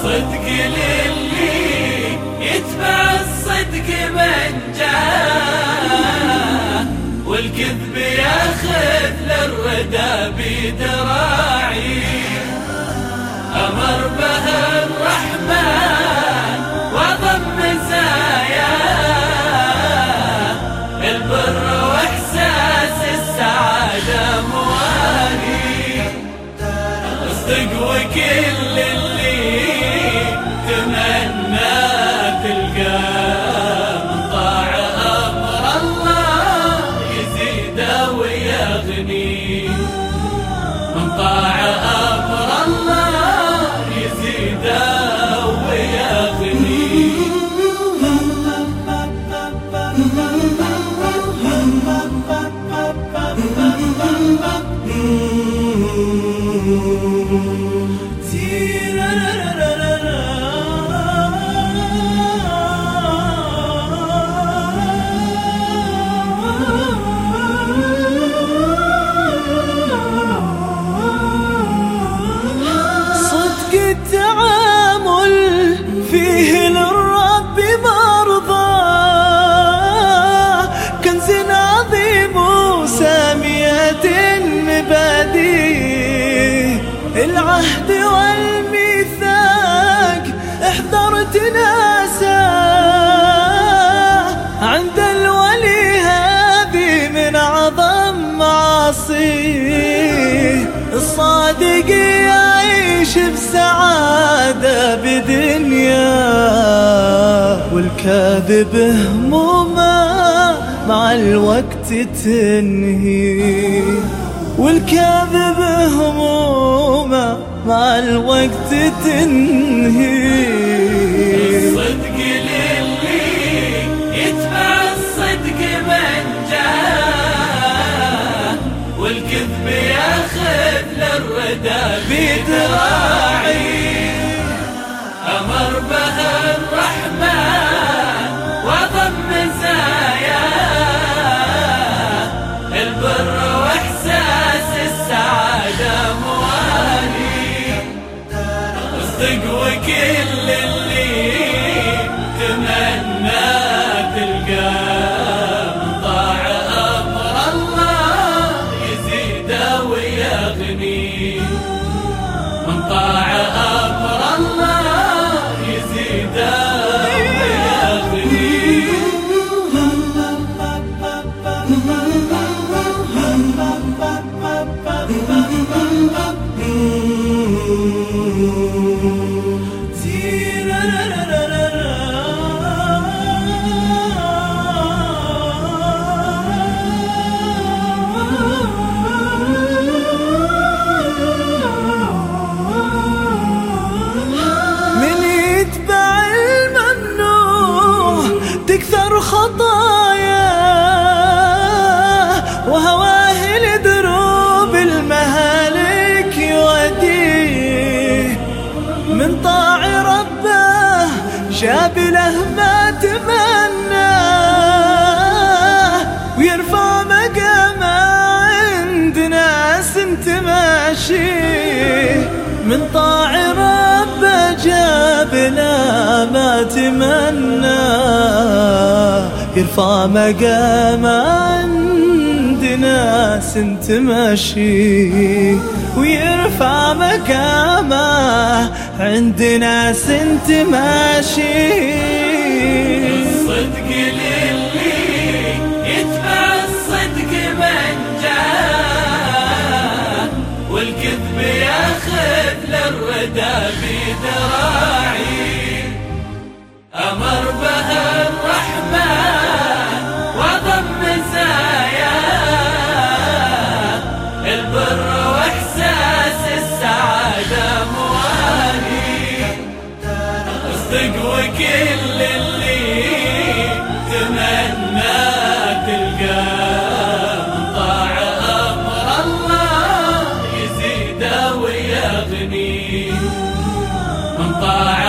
الصدق للي يتبع الصدق من جاه والكذب ياخذ للردى بدراعي. أمر به الرحمن فيه للرب مرضى. كنز عظيم وسامية مبادئ العهد والميثاق احذر تناسى. عند الولي هذه من أعظم معاصيه الصادق يعيش بسعادة بدنيا والكاذب همومه مع الوقت تنهي. والكاذب همومه مع الوقت تنهي. الصدق للي يتبع الصدق من جاه والكذب ياخذ للردى بدراعي أمر به الرحمن وضم مزاياه البر وإحساس السعادة موالي. أصدق وكل اللي تمنى تلقاه طاع أمر الله يزيد ويغني. من طاع شاب له ما تمنى ويرفع مقامه عند ناس تماشيه من طاع ربه جاب له ما تمنى. يرفع مقامه عند ناس تماشيه ويرفع مقامه عند ناس تماشيه الصدق للي يتبع الصدق من جاه والكذب ياخذ للردى بدراعي أمر به الرحمن وكل اللي تمنى تلقاه طاع أمر الله يزيد ويغني. من طاع